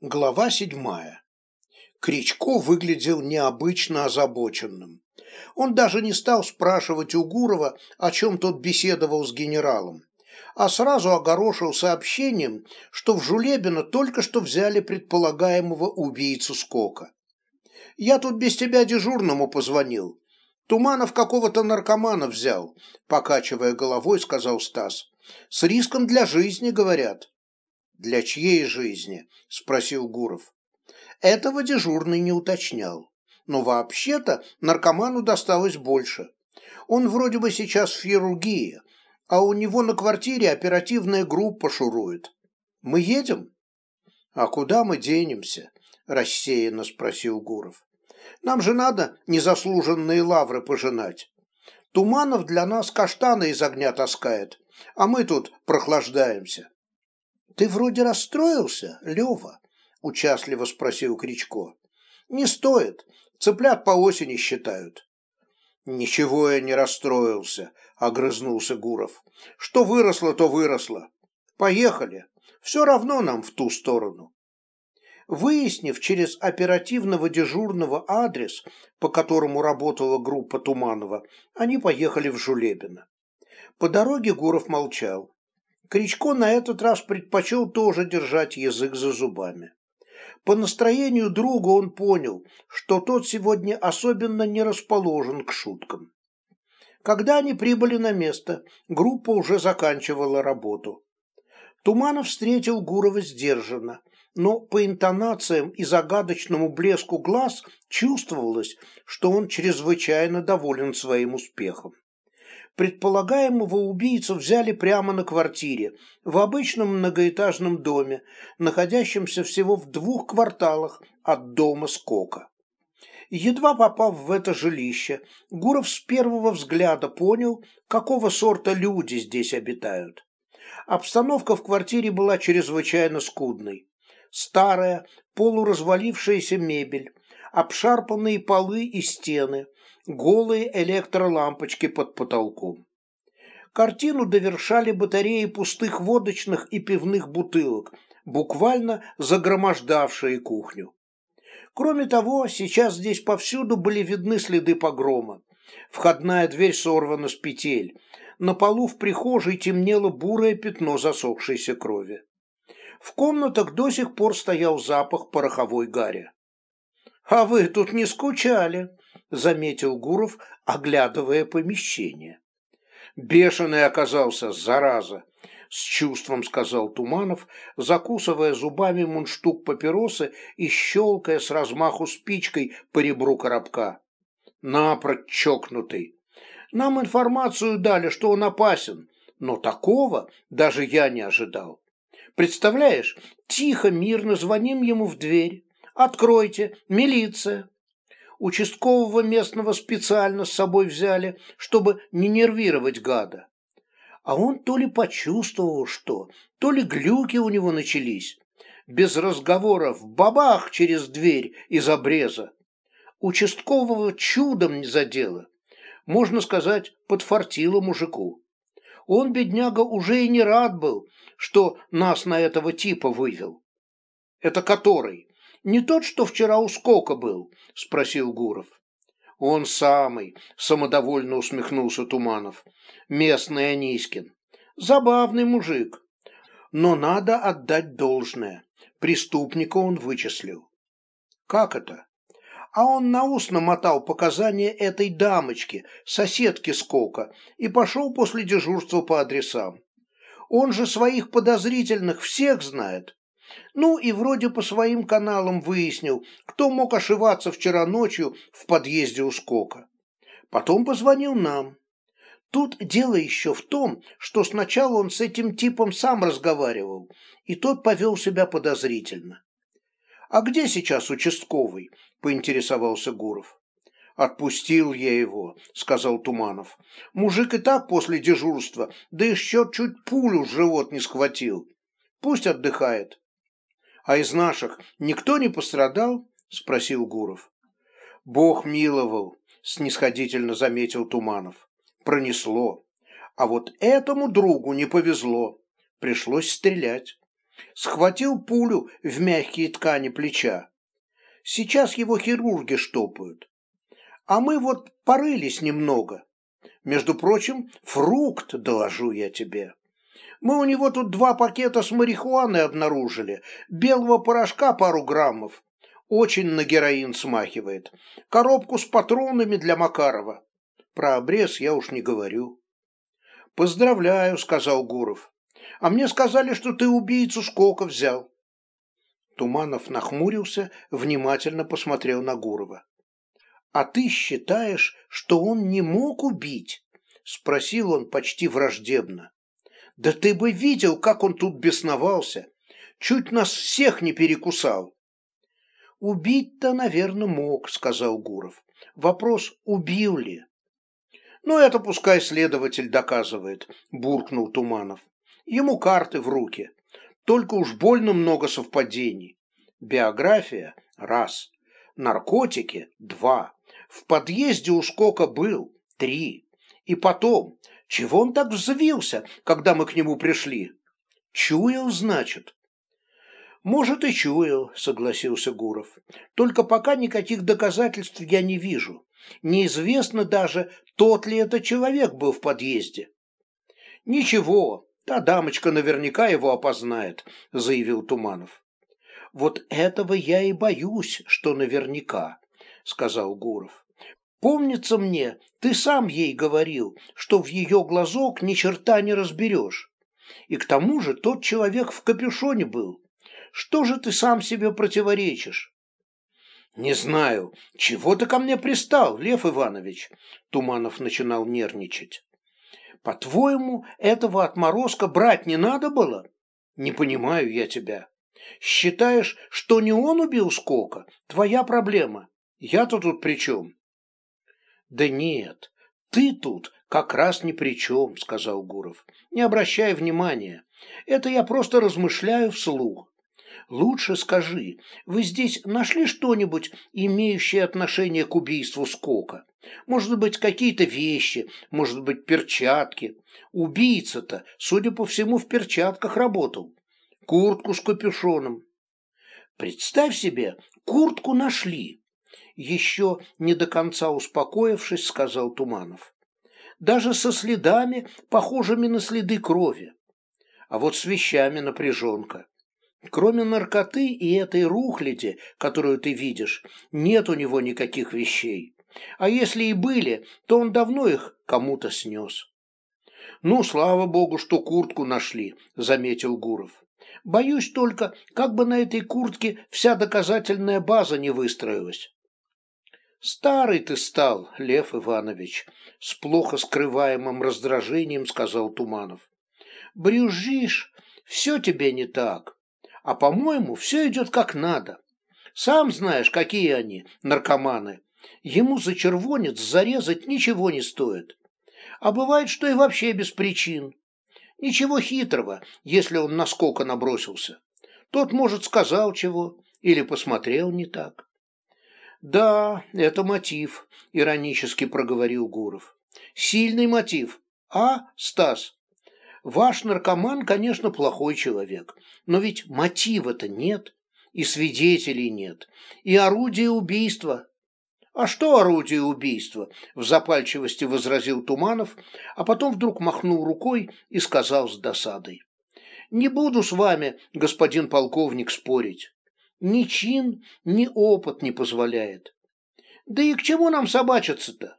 Глава седьмая. Кричко выглядел необычно озабоченным. Он даже не стал спрашивать у Гурова, о чем тот беседовал с генералом, а сразу огорошил сообщением, что в Жулебино только что взяли предполагаемого убийцу Скока. «Я тут без тебя дежурному позвонил. Туманов какого-то наркомана взял», покачивая головой, сказал Стас. «С риском для жизни, говорят». «Для чьей жизни?» – спросил Гуров. Этого дежурный не уточнял. Но вообще-то наркоману досталось больше. Он вроде бы сейчас в хирургии, а у него на квартире оперативная группа шурует. Мы едем? А куда мы денемся? Рассеянно спросил Гуров. Нам же надо незаслуженные лавры пожинать. Туманов для нас каштаны из огня таскает, а мы тут прохлаждаемся. «Ты вроде расстроился, Лева?» – участливо спросил Кричко. «Не стоит. Цыплят по осени считают». «Ничего я не расстроился», – огрызнулся Гуров. «Что выросло, то выросло. Поехали. Все равно нам в ту сторону». Выяснив через оперативного дежурного адрес, по которому работала группа Туманова, они поехали в Жулебино. По дороге Гуров молчал. Кричко на этот раз предпочел тоже держать язык за зубами. По настроению друга он понял, что тот сегодня особенно не расположен к шуткам. Когда они прибыли на место, группа уже заканчивала работу. Туманов встретил Гурова сдержанно, но по интонациям и загадочному блеску глаз чувствовалось, что он чрезвычайно доволен своим успехом. Предполагаемого убийцу взяли прямо на квартире, в обычном многоэтажном доме, находящемся всего в двух кварталах от дома Скока. Едва попав в это жилище, Гуров с первого взгляда понял, какого сорта люди здесь обитают. Обстановка в квартире была чрезвычайно скудной. Старая, полуразвалившаяся мебель, обшарпанные полы и стены – голые электролампочки под потолком. Картину довершали батареи пустых водочных и пивных бутылок, буквально загромождавшие кухню. Кроме того, сейчас здесь повсюду были видны следы погрома. Входная дверь сорвана с петель. На полу в прихожей темнело бурое пятно засохшейся крови. В комнатах до сих пор стоял запах пороховой гари. «А вы тут не скучали?» Заметил Гуров, оглядывая помещение. Бешеный оказался, зараза, с чувством сказал Туманов, закусывая зубами мундштук папиросы и щелкая с размаху спичкой по ребру коробка. Напрочь чокнутый. Нам информацию дали, что он опасен, но такого даже я не ожидал. Представляешь, тихо, мирно звоним ему в дверь. Откройте, милиция участкового местного специально с собой взяли, чтобы не нервировать гада. А он то ли почувствовал что, то ли глюки у него начались. Без разговоров, бабах через дверь из обреза. Участкового чудом не задело. Можно сказать, подфартило мужику. Он, бедняга, уже и не рад был, что нас на этого типа вывел. Это который? Не тот, что вчера у Скока был, спросил Гуров. Он самый, самодовольно усмехнулся Туманов. Местный Анискин. Забавный мужик. Но надо отдать должное. Преступника он вычислил. Как это? А он на ус намотал показания этой дамочки, соседки Скока, и пошел после дежурства по адресам. Он же своих подозрительных всех знает. Ну и вроде по своим каналам выяснил, кто мог ошиваться вчера ночью в подъезде у Скока. Потом позвонил нам. Тут дело еще в том, что сначала он с этим типом сам разговаривал, и тот повел себя подозрительно. «А где сейчас участковый?» – поинтересовался Гуров. «Отпустил я его», – сказал Туманов. «Мужик и так после дежурства, да еще чуть пулю в живот не схватил. Пусть отдыхает». А из наших никто не пострадал? Спросил Гуров. Бог миловал, снисходительно заметил Туманов. Пронесло. А вот этому другу не повезло. Пришлось стрелять. Схватил пулю в мягкие ткани плеча. Сейчас его хирурги штопают. А мы вот порылись немного. Между прочим, фрукт, доложу я тебе. Мы у него тут два пакета с марихуаной обнаружили, белого порошка пару граммов. Очень на героин смахивает. Коробку с патронами для Макарова. Про обрез я уж не говорю. «Поздравляю», — сказал Гуров. «А мне сказали, что ты убийцу Скока взял». Туманов нахмурился, внимательно посмотрел на Гурова. «А ты считаешь, что он не мог убить?» — спросил он почти враждебно. «Да ты бы видел, как он тут бесновался! Чуть нас всех не перекусал!» «Убить-то, наверное, мог», — сказал Гуров. «Вопрос, убил ли?» «Ну, это пускай следователь доказывает», — буркнул Туманов. «Ему карты в руки. Только уж больно много совпадений. Биография – раз. Наркотики – два. В подъезде у Скока был – три. И потом, чего он так взвился, когда мы к нему пришли? Чуял, значит? Может, и чуял, согласился Гуров. Только пока никаких доказательств я не вижу. Неизвестно даже, тот ли это человек был в подъезде. Ничего, та дамочка наверняка его опознает, заявил Туманов. Вот этого я и боюсь, что наверняка, сказал Гуров. Помнится мне, ты сам ей говорил, что в ее глазок ни черта не разберешь. И к тому же тот человек в капюшоне был. Что же ты сам себе противоречишь? «Не знаю, чего ты ко мне пристал, Лев Иванович?» Туманов начинал нервничать. «По-твоему, этого отморозка брать не надо было? Не понимаю я тебя. Считаешь, что не он убил Скока? Твоя проблема. Я-то тут при чем?» «Да нет, ты тут как раз ни при чем», — сказал Гуров. «Не обращай внимания. Это я просто размышляю вслух. Лучше скажи, вы здесь нашли что-нибудь, имеющее отношение к убийству Скока? Может быть, какие-то вещи, может быть, перчатки. Убийца-то, судя по всему, в перчатках работал. Куртку с капюшоном. Представь себе, куртку нашли. Еще не до конца успокоившись, сказал Туманов. Даже со следами, похожими на следы крови. А вот с вещами напряженка. Кроме наркоты и этой рухляди, которую ты видишь, нет у него никаких вещей. А если и были, то он давно их кому-то снес. «Ну, слава богу, что куртку нашли», — заметил Гуров. «Боюсь только, как бы на этой куртке вся доказательная база не выстроилась». «Старый ты стал, Лев Иванович», — с плохо скрываемым раздражением сказал Туманов. «Брюзжишь, все тебе не так. А по-моему, все идет как надо. Сам знаешь, какие они, наркоманы. Ему за червонец зарезать ничего не стоит. А бывает, что и вообще без причин. Ничего хитрого, если он насколько набросился. Тот, может, сказал чего или посмотрел не так. «Да, это мотив», — иронически проговорил Гуров. «Сильный мотив. А, Стас?» Ваш наркоман, конечно, плохой человек, но ведь мотива-то нет, и свидетелей нет, и орудия убийства. А что орудие убийства? В запальчивости возразил Туманов, а потом вдруг махнул рукой и сказал с досадой. Не буду с вами, господин полковник, спорить. Ни чин, ни опыт не позволяет. Да и к чему нам собачиться-то?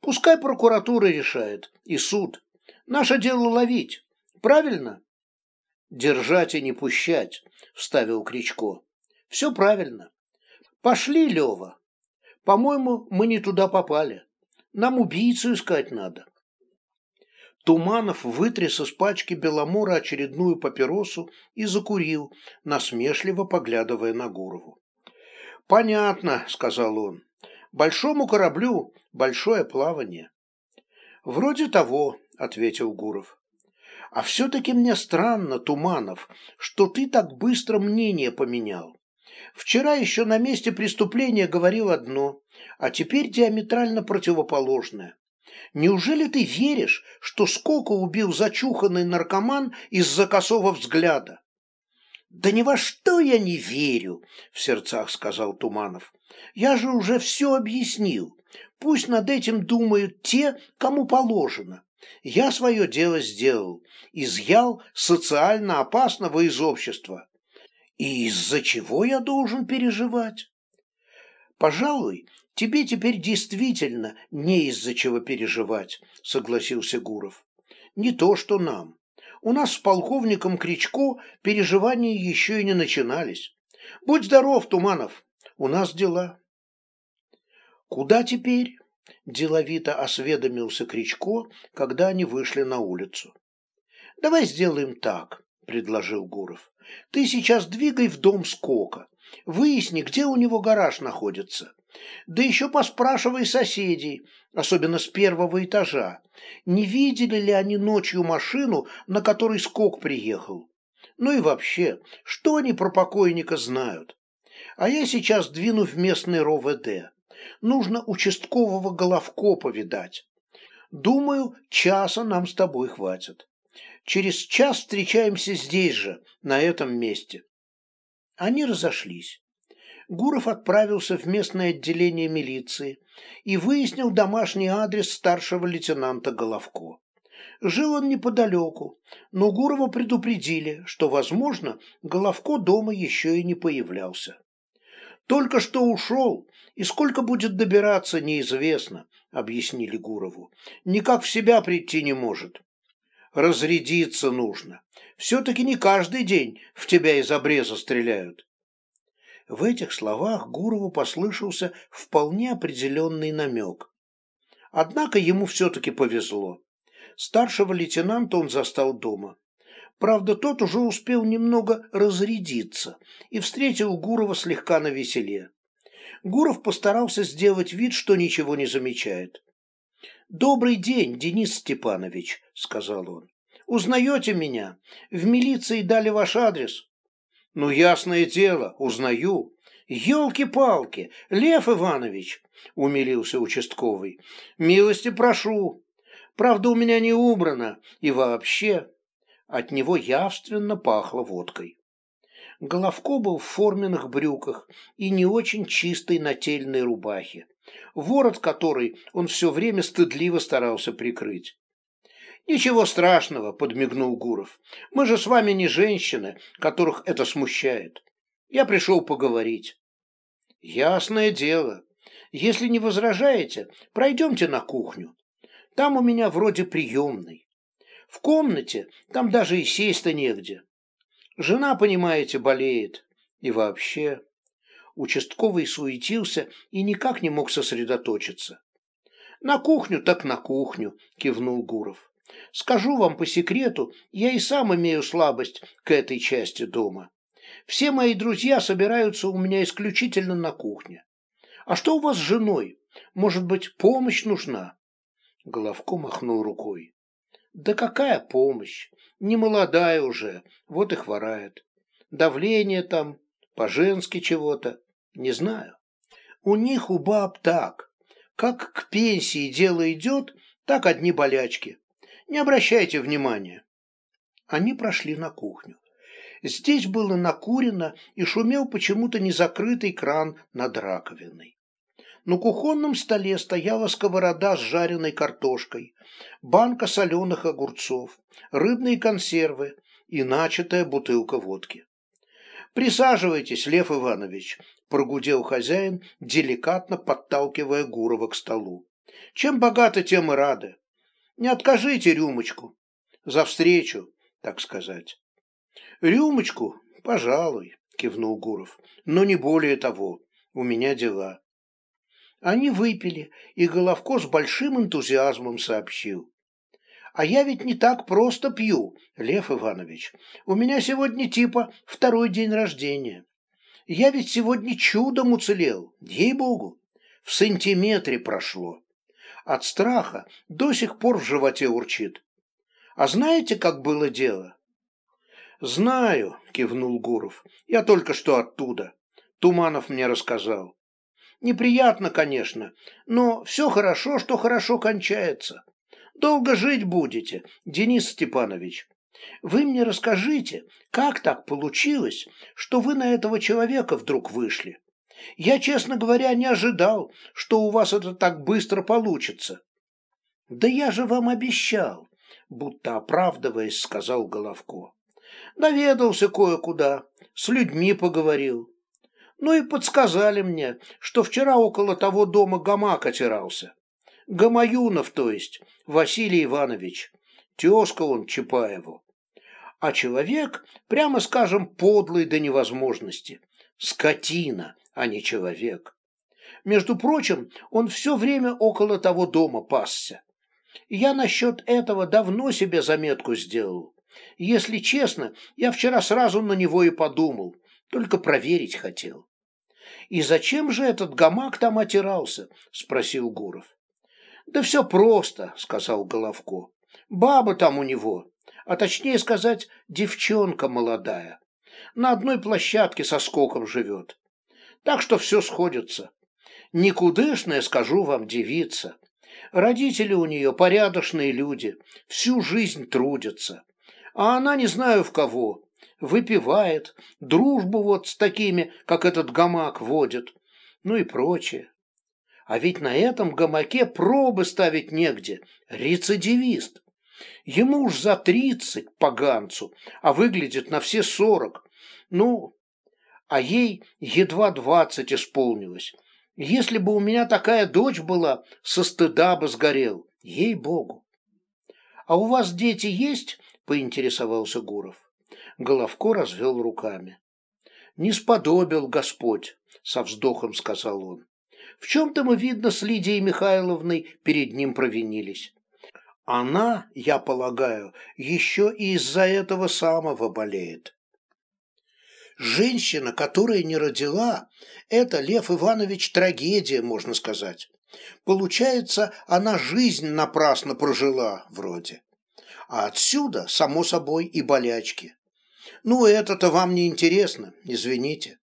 Пускай прокуратура решает, и суд. Наше дело ловить. Правильно? Держать и не пущать, вставил Кричко. Все правильно. Пошли, Лева. По-моему, мы не туда попали. Нам убийцу искать надо. Туманов вытряс из пачки Беломора очередную папиросу и закурил, насмешливо поглядывая на Гурову. «Понятно», — сказал он. «Большому кораблю большое плавание». «Вроде того», ответил Гуров. А все-таки мне странно, Туманов, что ты так быстро мнение поменял. Вчера еще на месте преступления говорил одно, а теперь диаметрально противоположное. Неужели ты веришь, что Скока убил зачуханный наркоман из-за косого взгляда? Да ни во что я не верю, в сердцах сказал Туманов. Я же уже все объяснил. Пусть над этим думают те, кому положено. Я свое дело сделал, изъял социально опасного из общества. И из-за чего я должен переживать? Пожалуй, тебе теперь действительно не из-за чего переживать, согласился Гуров. Не то, что нам. У нас с полковником Кричко переживания еще и не начинались. Будь здоров, Туманов, у нас дела. Куда теперь? Деловито осведомился Кричко, когда они вышли на улицу. Давай сделаем так, предложил Гуров. Ты сейчас двигай в дом Скока. Выясни, где у него гараж находится. Да еще поспрашивай соседей, особенно с первого этажа, не видели ли они ночью машину, на которой скок приехал. Ну и вообще, что они про покойника знают? А я сейчас двину в местный РОВД. Нужно участкового головко повидать. Думаю, часа нам с тобой хватит. Через час встречаемся здесь же, на этом месте. Они разошлись. Гуров отправился в местное отделение милиции и выяснил домашний адрес старшего лейтенанта Головко. Жил он неподалеку, но Гурова предупредили, что, возможно, Головко дома еще и не появлялся. Только что ушел, и сколько будет добираться, неизвестно, объяснили Гурову. Никак в себя прийти не может. Разрядиться нужно. Все-таки не каждый день в тебя из обреза стреляют. В этих словах Гурову послышался вполне определенный намек. Однако ему все-таки повезло. Старшего лейтенанта он застал дома. Правда, тот уже успел немного разрядиться и встретил Гурова слегка на веселе. Гуров постарался сделать вид, что ничего не замечает. «Добрый день, Денис Степанович», — сказал он. «Узнаете меня? В милиции дали ваш адрес». Ну, ясное дело, узнаю. Елки-палки, Лев Иванович, умилился участковый. Милости прошу. Правда, у меня не убрано, и вообще. От него явственно пахло водкой. Головко был в форменных брюках и не очень чистой нательной рубахе, ворот которой он все время стыдливо старался прикрыть. «Ничего страшного», — подмигнул Гуров. «Мы же с вами не женщины, которых это смущает. Я пришел поговорить». «Ясное дело. Если не возражаете, пройдемте на кухню. Там у меня вроде приемный. В комнате там даже и сесть-то негде. Жена, понимаете, болеет. И вообще...» Участковый суетился и никак не мог сосредоточиться. «На кухню так на кухню», — кивнул Гуров. Скажу вам по секрету, я и сам имею слабость к этой части дома. Все мои друзья собираются у меня исключительно на кухне. А что у вас с женой? Может быть, помощь нужна?» Головко махнул рукой. «Да какая помощь? Не молодая уже, вот и хворает. Давление там, по-женски чего-то, не знаю. У них у баб так. Как к пенсии дело идет, так одни болячки. Не обращайте внимания. Они прошли на кухню. Здесь было накурено и шумел почему-то незакрытый кран над раковиной. На кухонном столе стояла сковорода с жареной картошкой, банка соленых огурцов, рыбные консервы и начатая бутылка водки. «Присаживайтесь, Лев Иванович», – прогудел хозяин, деликатно подталкивая Гурова к столу. «Чем богаты, тем и рады. Не откажите рюмочку. За встречу, так сказать. Рюмочку, пожалуй, кивнул Гуров. Но не более того. У меня дела. Они выпили, и Головко с большим энтузиазмом сообщил. А я ведь не так просто пью, Лев Иванович. У меня сегодня типа второй день рождения. Я ведь сегодня чудом уцелел, ей-богу. В сантиметре прошло. От страха до сих пор в животе урчит. А знаете, как было дело? Знаю, кивнул Гуров. Я только что оттуда. Туманов мне рассказал. Неприятно, конечно, но все хорошо, что хорошо кончается. Долго жить будете, Денис Степанович. Вы мне расскажите, как так получилось, что вы на этого человека вдруг вышли? Я, честно говоря, не ожидал, что у вас это так быстро получится. Да я же вам обещал, будто оправдываясь, сказал Головко. Наведался кое-куда, с людьми поговорил. Ну и подсказали мне, что вчера около того дома гамак отирался. Гамаюнов, то есть, Василий Иванович. Тезка он Чапаеву. А человек, прямо скажем, подлый до невозможности. Скотина, а не человек. Между прочим, он все время около того дома пасся. Я насчет этого давно себе заметку сделал. Если честно, я вчера сразу на него и подумал, только проверить хотел. «И зачем же этот гамак там отирался?» – спросил Гуров. «Да все просто», – сказал Головко. «Баба там у него, а точнее сказать, девчонка молодая. На одной площадке со скоком живет. Так что все сходится. Никудышная, скажу вам, девица. Родители у нее порядочные люди, всю жизнь трудятся. А она не знаю в кого. Выпивает, дружбу вот с такими, как этот гамак, водит. Ну и прочее. А ведь на этом гамаке пробы ставить негде. Рецидивист. Ему уж за тридцать поганцу, а выглядит на все сорок. Ну, а ей едва двадцать исполнилось. Если бы у меня такая дочь была, со стыда бы сгорел, ей-богу. А у вас дети есть? поинтересовался Гуров. Головко развел руками. Не сподобил Господь, со вздохом сказал он. В чем-то мы, видно, с Лидией Михайловной перед ним провинились. Она, я полагаю, еще и из-за этого самого болеет. Женщина, которая не родила, это, Лев Иванович, трагедия, можно сказать. Получается, она жизнь напрасно прожила, вроде. А отсюда, само собой, и болячки. Ну, это-то вам не интересно, извините.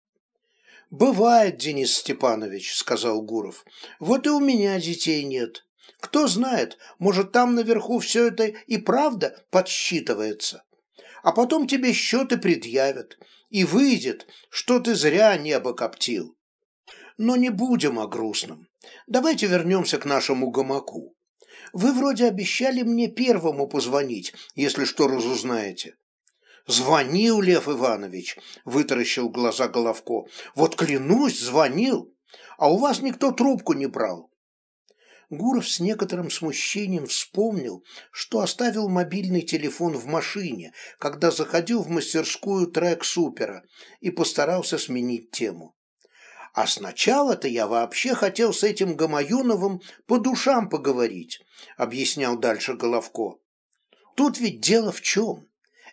«Бывает, Денис Степанович», — сказал Гуров. «Вот и у меня детей нет. Кто знает, может, там наверху все это и правда подсчитывается. А потом тебе счеты предъявят, и выйдет, что ты зря небо коптил. Но не будем о грустном. Давайте вернемся к нашему гамаку. Вы вроде обещали мне первому позвонить, если что разузнаете. Звонил Лев Иванович, вытаращил глаза Головко. Вот клянусь, звонил, а у вас никто трубку не брал. Гуров с некоторым смущением вспомнил, что оставил мобильный телефон в машине, когда заходил в мастерскую трек Супера и постарался сменить тему. А сначала-то я вообще хотел с этим Гамаюновым по душам поговорить, объяснял дальше Головко. Тут ведь дело в чем?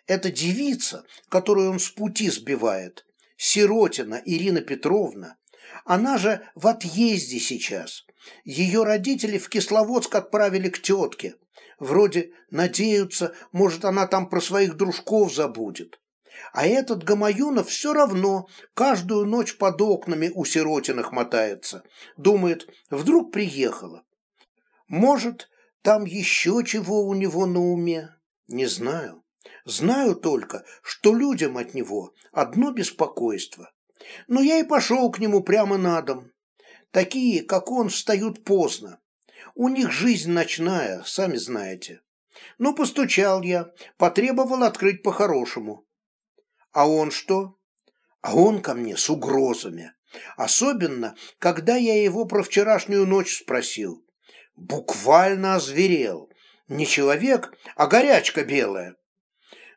Эта девица, которую он с пути сбивает, Сиротина Ирина Петровна, она же в отъезде сейчас. Ее родители в Кисловодск отправили к тетке. Вроде надеются, может, она там про своих дружков забудет. А этот Гамаюнов все равно каждую ночь под окнами у Сиротиных мотается. Думает, вдруг приехала. Может, там еще чего у него на уме? Не знаю. Знаю только, что людям от него одно беспокойство. Но я и пошел к нему прямо на дом. Такие, как он, встают поздно. У них жизнь ночная, сами знаете. Ну, постучал я, потребовал открыть по-хорошему. А он что? А он ко мне с угрозами. Особенно, когда я его про вчерашнюю ночь спросил. Буквально озверел. Не человек, а горячка белая.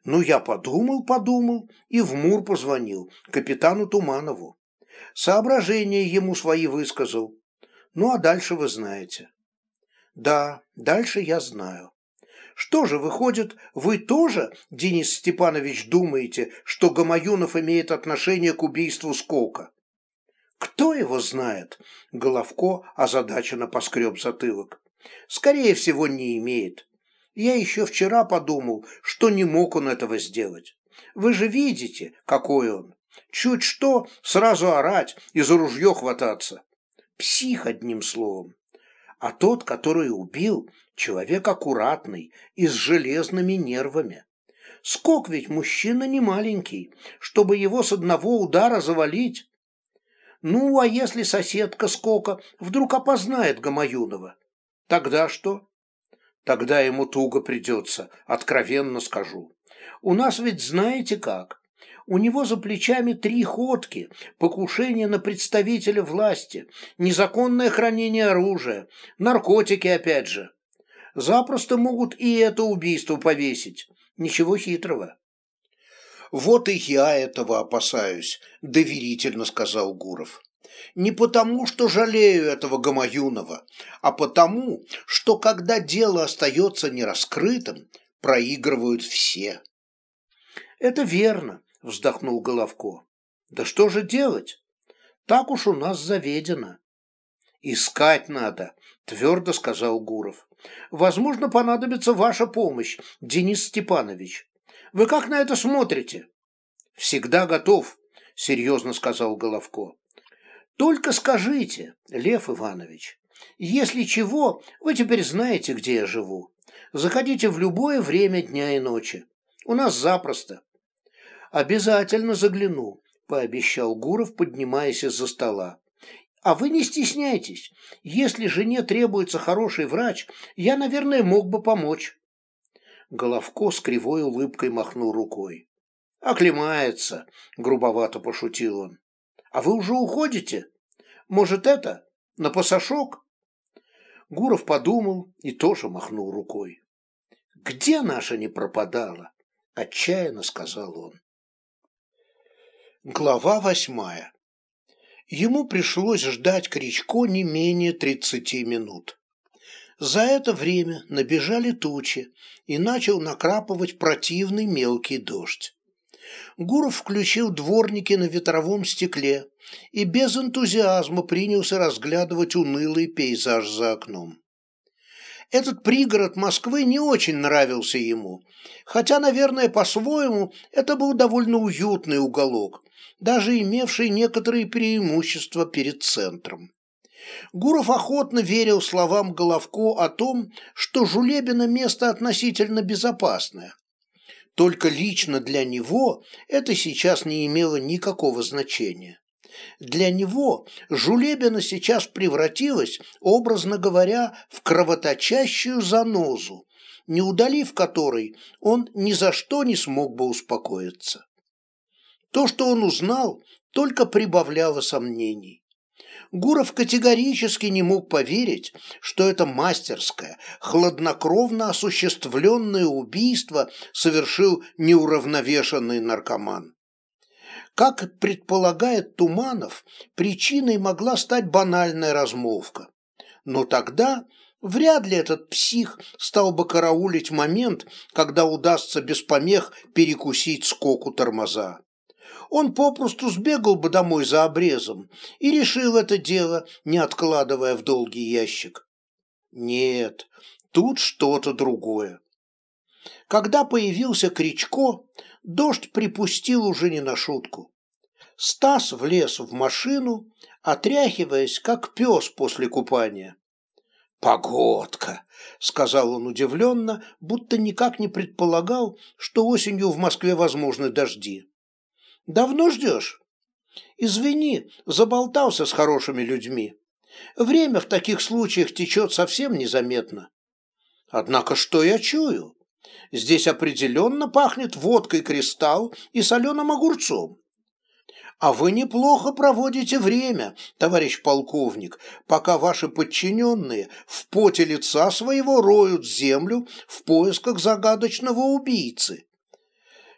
Ну, я подумал, подумал и в МУР позвонил, капитану Туманову. Соображения ему свои высказал. Ну, а дальше вы знаете. Да, дальше я знаю. Что же, выходит, вы тоже, Денис Степанович, думаете, что Гамаюнов имеет отношение к убийству Скока? Кто его знает? Головко озадаченно поскреб затылок. Скорее всего, не имеет. Я еще вчера подумал, что не мог он этого сделать. Вы же видите, какой он. Чуть что, сразу орать и за ружье хвататься. Псих, одним словом. А тот, который убил, человек аккуратный и с железными нервами. Скок ведь мужчина не маленький, чтобы его с одного удара завалить. Ну, а если соседка Скока вдруг опознает Гамаюнова? Тогда что? Тогда ему туго придется, откровенно скажу. У нас ведь знаете как? У него за плечами три ходки, покушение на представителя власти, незаконное хранение оружия, наркотики опять же. Запросто могут и это убийство повесить. Ничего хитрого. Вот и я этого опасаюсь, доверительно сказал Гуров. Не потому, что жалею этого Гамаюнова, а потому, что когда дело остается нераскрытым, проигрывают все. Это верно, вздохнул Головко. Да что же делать? Так уж у нас заведено. Искать надо, твердо сказал Гуров. Возможно, понадобится ваша помощь, Денис Степанович. Вы как на это смотрите? Всегда готов, серьезно сказал Головко. Только скажите, Лев Иванович, если чего, вы теперь знаете, где я живу. Заходите в любое время дня и ночи. У нас запросто. Обязательно загляну, пообещал Гуров, поднимаясь из-за стола. А вы не стесняйтесь. Если жене требуется хороший врач, я, наверное, мог бы помочь. Головко с кривой улыбкой махнул рукой. «Оклемается», — грубовато пошутил он. «А вы уже уходите? Может, это? На пасашок?» Гуров подумал и тоже махнул рукой. «Где наша не пропадала?» — отчаянно сказал он. Глава восьмая ему пришлось ждать Кричко не менее тридцати минут. За это время набежали тучи, и начал накрапывать противный мелкий дождь. Гуров включил дворники на ветровом стекле и без энтузиазма принялся разглядывать унылый пейзаж за окном. Этот пригород Москвы не очень нравился ему, хотя, наверное, по-своему это был довольно уютный уголок, даже имевший некоторые преимущества перед центром. Гуров охотно верил словам Головко о том, что Жулебино место относительно безопасное. Только лично для него это сейчас не имело никакого значения. Для него Жулебина сейчас превратилась, образно говоря, в кровоточащую занозу, не удалив которой он ни за что не смог бы успокоиться. То, что он узнал, только прибавляло сомнений. Гуров категорически не мог поверить, что это мастерское, хладнокровно осуществленное убийство совершил неуравновешенный наркоман. Как предполагает Туманов, причиной могла стать банальная размолвка. Но тогда вряд ли этот псих стал бы караулить момент, когда удастся без помех перекусить скоку тормоза он попросту сбегал бы домой за обрезом и решил это дело, не откладывая в долгий ящик. Нет, тут что-то другое. Когда появился Кричко, дождь припустил уже не на шутку. Стас влез в машину, отряхиваясь, как пес после купания. «Погодка!» — сказал он удивленно, будто никак не предполагал, что осенью в Москве возможны дожди. Давно ждешь? Извини, заболтался с хорошими людьми. Время в таких случаях течет совсем незаметно. Однако что я чую? Здесь определенно пахнет водкой кристалл и соленым огурцом. А вы неплохо проводите время, товарищ полковник, пока ваши подчиненные в поте лица своего роют землю в поисках загадочного убийцы.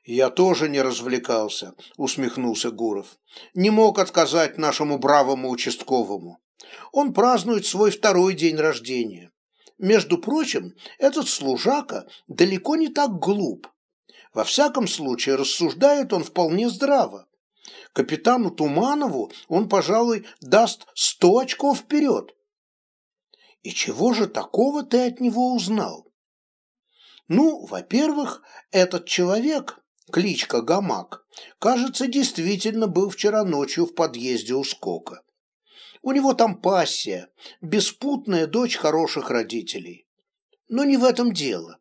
«Я тоже не развлекался», — усмехнулся Гуров. «Не мог отказать нашему бравому участковому. Он празднует свой второй день рождения. Между прочим, этот служака далеко не так глуп. Во всяком случае, рассуждает он вполне здраво. Капитану Туманову он, пожалуй, даст сто очков вперед. И чего же такого ты от него узнал? Ну, во-первых, этот человек кличка Гамак, кажется, действительно был вчера ночью в подъезде у Скока. У него там пассия, беспутная дочь хороших родителей. Но не в этом дело.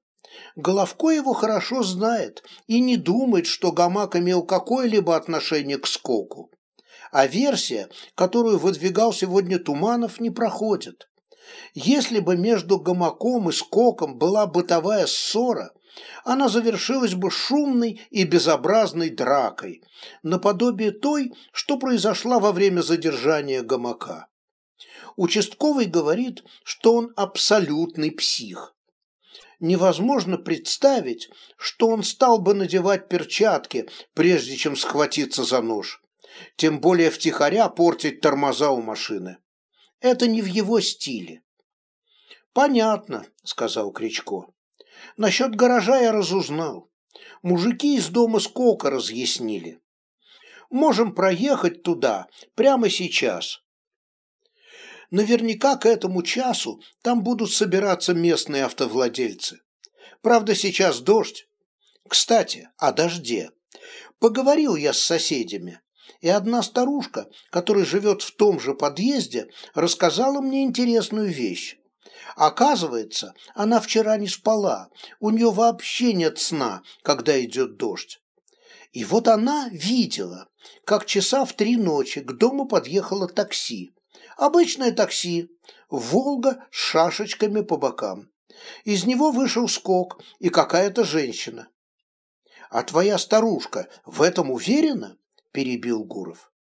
Головко его хорошо знает и не думает, что гамак имел какое-либо отношение к скоку. А версия, которую выдвигал сегодня Туманов, не проходит. Если бы между гамаком и скоком была бытовая ссора, она завершилась бы шумной и безобразной дракой, наподобие той, что произошла во время задержания гамака. Участковый говорит, что он абсолютный псих. Невозможно представить, что он стал бы надевать перчатки, прежде чем схватиться за нож. Тем более втихаря портить тормоза у машины. Это не в его стиле. «Понятно», — сказал Кричко. «Насчет гаража я разузнал. Мужики из дома сколько разъяснили. Можем проехать туда прямо сейчас. Наверняка к этому часу там будут собираться местные автовладельцы. Правда, сейчас дождь. Кстати, о дожде. Поговорил я с соседями, и одна старушка, которая живет в том же подъезде, рассказала мне интересную вещь. Оказывается, она вчера не спала, у нее вообще нет сна, когда идет дождь. И вот она видела, как часа в три ночи к дому подъехало такси. Обычное такси, «Волга» с шашечками по бокам. Из него вышел скок и какая-то женщина. «А твоя старушка в этом уверена?» – перебил Гуров.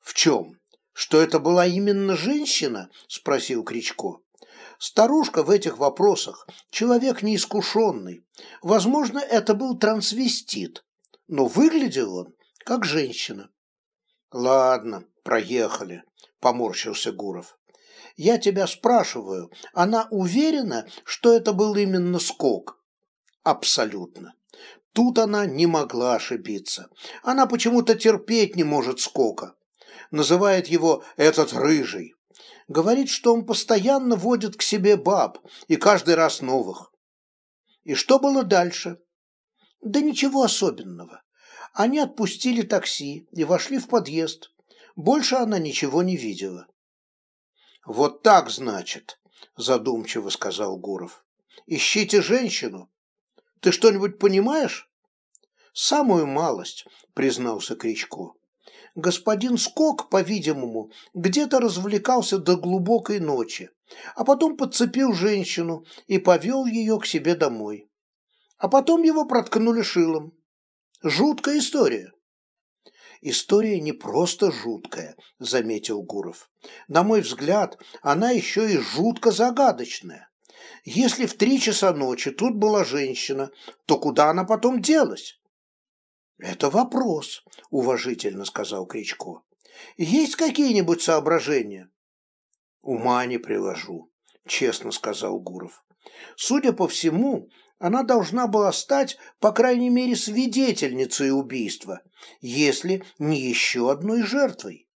«В чем? Что это была именно женщина?» – спросил Кричко. Старушка в этих вопросах человек неискушенный. Возможно, это был трансвестит, но выглядел он как женщина. Ладно, проехали, поморщился Гуров. Я тебя спрашиваю, она уверена, что это был именно скок? Абсолютно. Тут она не могла ошибиться. Она почему-то терпеть не может скока. Называет его «этот рыжий». Говорит, что он постоянно водит к себе баб, и каждый раз новых. И что было дальше? Да ничего особенного. Они отпустили такси и вошли в подъезд. Больше она ничего не видела. «Вот так, значит», – задумчиво сказал Гуров. «Ищите женщину. Ты что-нибудь понимаешь?» «Самую малость», – признался Кричко господин Скок, по-видимому, где-то развлекался до глубокой ночи, а потом подцепил женщину и повел ее к себе домой. А потом его проткнули шилом. Жуткая история. История не просто жуткая, заметил Гуров. На мой взгляд, она еще и жутко загадочная. Если в три часа ночи тут была женщина, то куда она потом делась? «Это вопрос», – уважительно сказал Кричко. «Есть какие-нибудь соображения?» «Ума не приложу», – честно сказал Гуров. «Судя по всему, она должна была стать, по крайней мере, свидетельницей убийства, если не еще одной жертвой.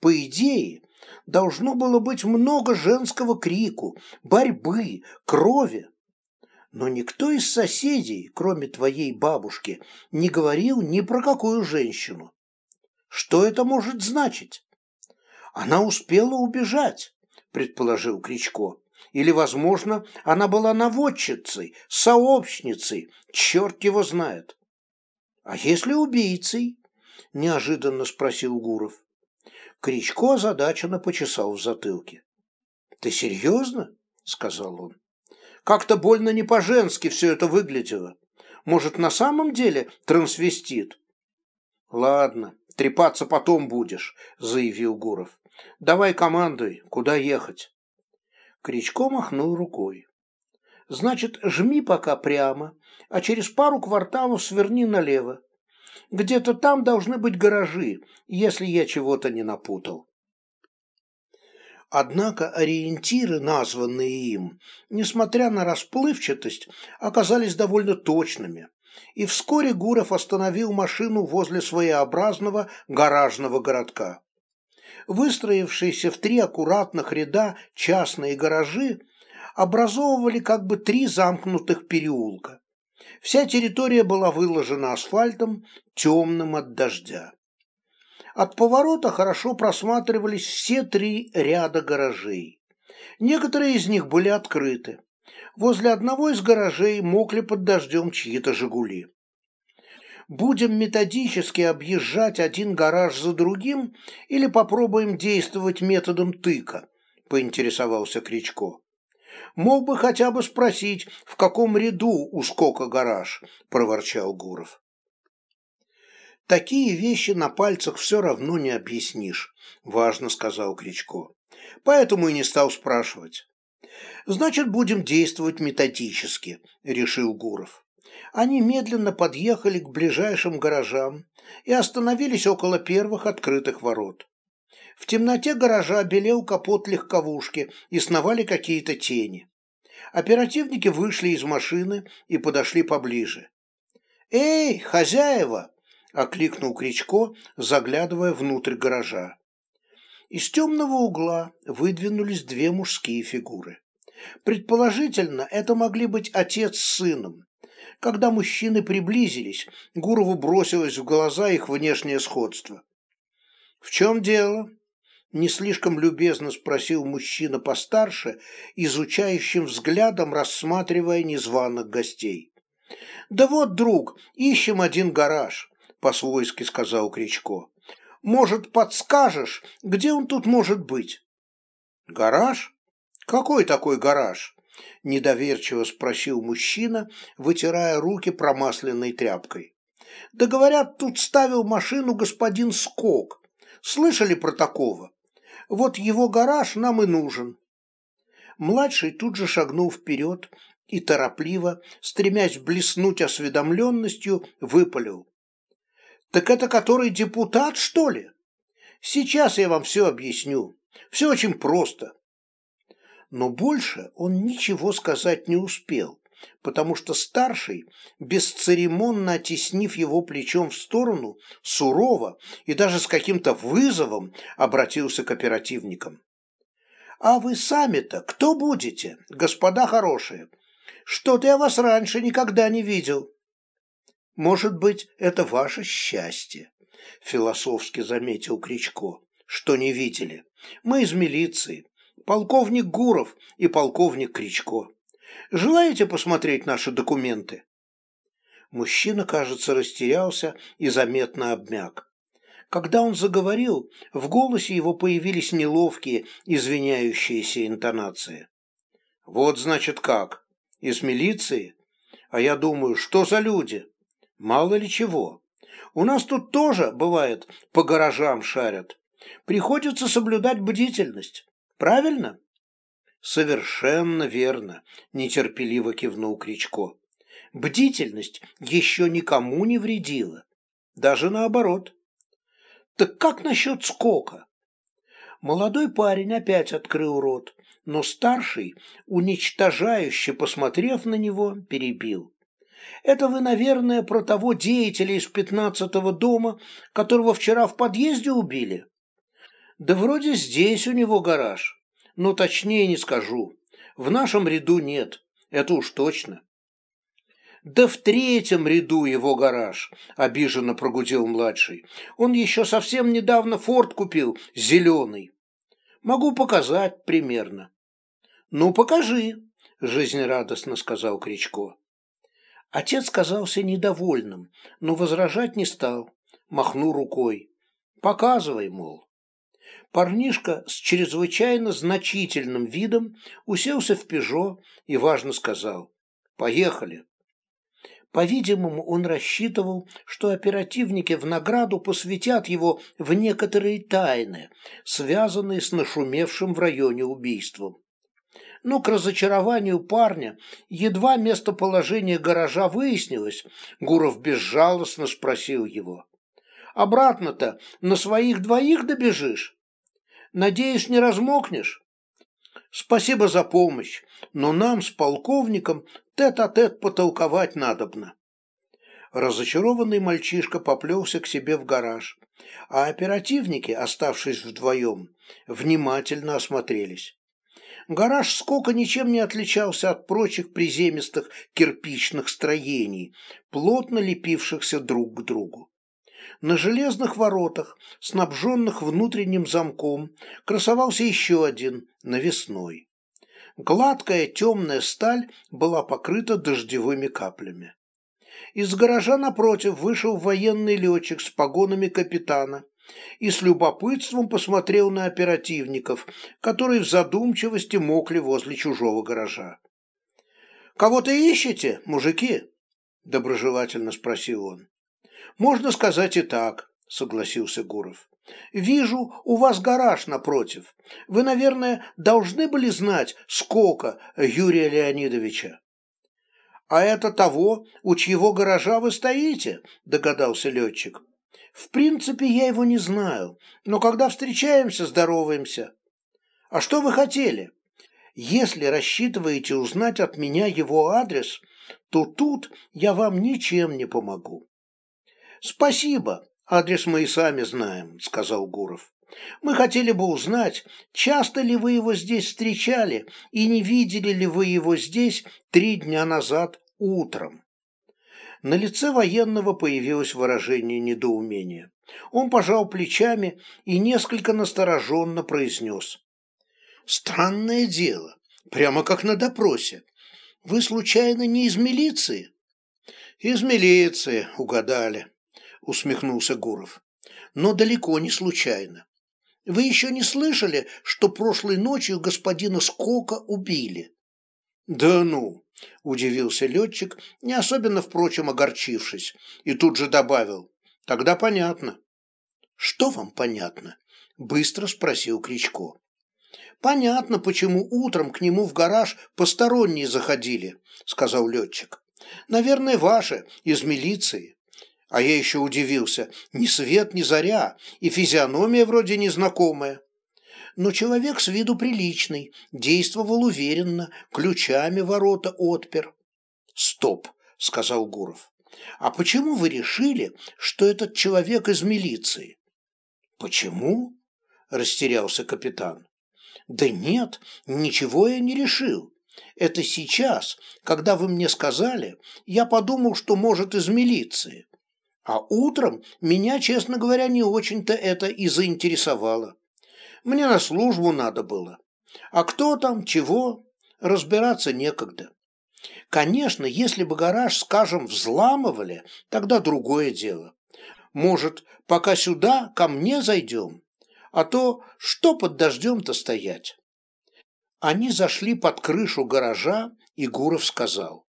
По идее, должно было быть много женского крику, борьбы, крови, но никто из соседей, кроме твоей бабушки, не говорил ни про какую женщину. Что это может значить? Она успела убежать, предположил Кричко. Или, возможно, она была наводчицей, сообщницей, черт его знает. А если убийцей? Неожиданно спросил Гуров. Кричко озадаченно почесал в затылке. Ты серьезно? Сказал он. Как-то больно не по-женски все это выглядело. Может, на самом деле трансвестит? Ладно, трепаться потом будешь, заявил Гуров. Давай командуй, куда ехать. Кричко махнул рукой. Значит, жми пока прямо, а через пару кварталов сверни налево. Где-то там должны быть гаражи, если я чего-то не напутал. Однако ориентиры, названные им, несмотря на расплывчатость, оказались довольно точными, и вскоре Гуров остановил машину возле своеобразного гаражного городка. Выстроившиеся в три аккуратных ряда частные гаражи образовывали как бы три замкнутых переулка. Вся территория была выложена асфальтом, темным от дождя. От поворота хорошо просматривались все три ряда гаражей. Некоторые из них были открыты. Возле одного из гаражей мокли под дождем чьи-то «Жигули». Будем методически объезжать один гараж за другим или попробуем действовать методом тыка, поинтересовался Кричко. Мог бы хотя бы спросить, в каком ряду у скока гараж, проворчал Гуров. Такие вещи на пальцах все равно не объяснишь, важно сказал Кричко. Поэтому и не стал спрашивать. Значит, будем действовать методически, решил Гуров. Они медленно подъехали к ближайшим гаражам и остановились около первых открытых ворот. В темноте гаража белел капот легковушки и сновали какие-то тени. Оперативники вышли из машины и подошли поближе. «Эй, хозяева!» – окликнул Кричко, заглядывая внутрь гаража. Из темного угла выдвинулись две мужские фигуры. Предположительно, это могли быть отец с сыном. Когда мужчины приблизились, Гурову бросилось в глаза их внешнее сходство. «В чем дело?» – не слишком любезно спросил мужчина постарше, изучающим взглядом рассматривая незваных гостей. «Да вот, друг, ищем один гараж», – по-свойски сказал Кричко. «Может, подскажешь, где он тут может быть?» «Гараж? Какой такой гараж?» – недоверчиво спросил мужчина, вытирая руки промасленной тряпкой. «Да говорят, тут ставил машину господин Скок. Слышали про такого? Вот его гараж нам и нужен». Младший тут же шагнул вперед и торопливо, стремясь блеснуть осведомленностью, выпалил. «Так это который депутат, что ли? Сейчас я вам все объясню. Все очень просто но больше он ничего сказать не успел, потому что старший, бесцеремонно оттеснив его плечом в сторону, сурово и даже с каким-то вызовом обратился к оперативникам. «А вы сами-то кто будете, господа хорошие? Что-то я вас раньше никогда не видел». «Может быть, это ваше счастье», — философски заметил Кричко, — «что не видели. Мы из милиции, полковник Гуров и полковник Кричко. Желаете посмотреть наши документы?» Мужчина, кажется, растерялся и заметно обмяк. Когда он заговорил, в голосе его появились неловкие, извиняющиеся интонации. «Вот, значит, как? Из милиции? А я думаю, что за люди? Мало ли чего. У нас тут тоже, бывает, по гаражам шарят. Приходится соблюдать бдительность. Правильно? Совершенно верно, нетерпеливо кивнул Кричко. Бдительность еще никому не вредила. Даже наоборот. Так как насчет скока? Молодой парень опять открыл рот, но старший, уничтожающе посмотрев на него, перебил. Это вы, наверное, про того деятеля из пятнадцатого дома, которого вчера в подъезде убили? Да вроде здесь у него гараж. Но точнее не скажу. В нашем ряду нет. Это уж точно. Да в третьем ряду его гараж, обиженно прогудел младший. Он еще совсем недавно форт купил, зеленый. Могу показать примерно. Ну, покажи, жизнерадостно сказал Кричко. Отец казался недовольным, но возражать не стал, махнул рукой. Показывай, мол. Парнишка с чрезвычайно значительным видом уселся в «Пежо» и важно сказал «Поехали». По-видимому, он рассчитывал, что оперативники в награду посвятят его в некоторые тайны, связанные с нашумевшим в районе убийством. Но к разочарованию парня едва местоположение гаража выяснилось, Гуров безжалостно спросил его. «Обратно-то на своих двоих добежишь?» Надеюсь, не размокнешь? Спасибо за помощь, но нам с полковником тет-а-тет -тет потолковать надобно. Разочарованный мальчишка поплелся к себе в гараж, а оперативники, оставшись вдвоем, внимательно осмотрелись. Гараж сколько ничем не отличался от прочих приземистых кирпичных строений, плотно лепившихся друг к другу. На железных воротах, снабженных внутренним замком, красовался еще один, навесной. Гладкая темная сталь была покрыта дождевыми каплями. Из гаража напротив вышел военный летчик с погонами капитана и с любопытством посмотрел на оперативников, которые в задумчивости мокли возле чужого гаража. «Кого-то ищете, мужики?» – доброжелательно спросил он. «Можно сказать и так», – согласился Гуров. «Вижу, у вас гараж напротив. Вы, наверное, должны были знать сколько Юрия Леонидовича». «А это того, у чьего гаража вы стоите», – догадался летчик. «В принципе, я его не знаю, но когда встречаемся, здороваемся». «А что вы хотели?» «Если рассчитываете узнать от меня его адрес, то тут я вам ничем не помогу». «Спасибо, адрес мы и сами знаем», – сказал Гуров. Мы хотели бы узнать, часто ли вы его здесь встречали и не видели ли вы его здесь три дня назад утром. На лице военного появилось выражение недоумения. Он пожал плечами и несколько настороженно произнес. «Странное дело, прямо как на допросе. Вы, случайно, не из милиции?» «Из милиции, угадали», — усмехнулся Гуров. «Но далеко не случайно. Вы еще не слышали, что прошлой ночью господина Скока убили?» «Да ну!» – удивился летчик, не особенно, впрочем, огорчившись, и тут же добавил. «Тогда понятно». «Что вам понятно?» – быстро спросил Кричко. «Понятно, почему утром к нему в гараж посторонние заходили», – сказал летчик. «Наверное, ваши, из милиции. А я еще удивился. Ни свет, ни заря, и физиономия вроде незнакомая. Но человек с виду приличный, действовал уверенно, ключами ворота отпер. «Стоп», — сказал Гуров. «А почему вы решили, что этот человек из милиции?» «Почему?» – растерялся капитан. «Да нет, ничего я не решил. Это сейчас, когда вы мне сказали, я подумал, что может из милиции. А утром меня, честно говоря, не очень-то это и заинтересовало. Мне на службу надо было. А кто там, чего, разбираться некогда. Конечно, если бы гараж, скажем, взламывали, тогда другое дело. Может, пока сюда, ко мне зайдем? А то что под дождем-то стоять? Они зашли под крышу гаража, и Гуров сказал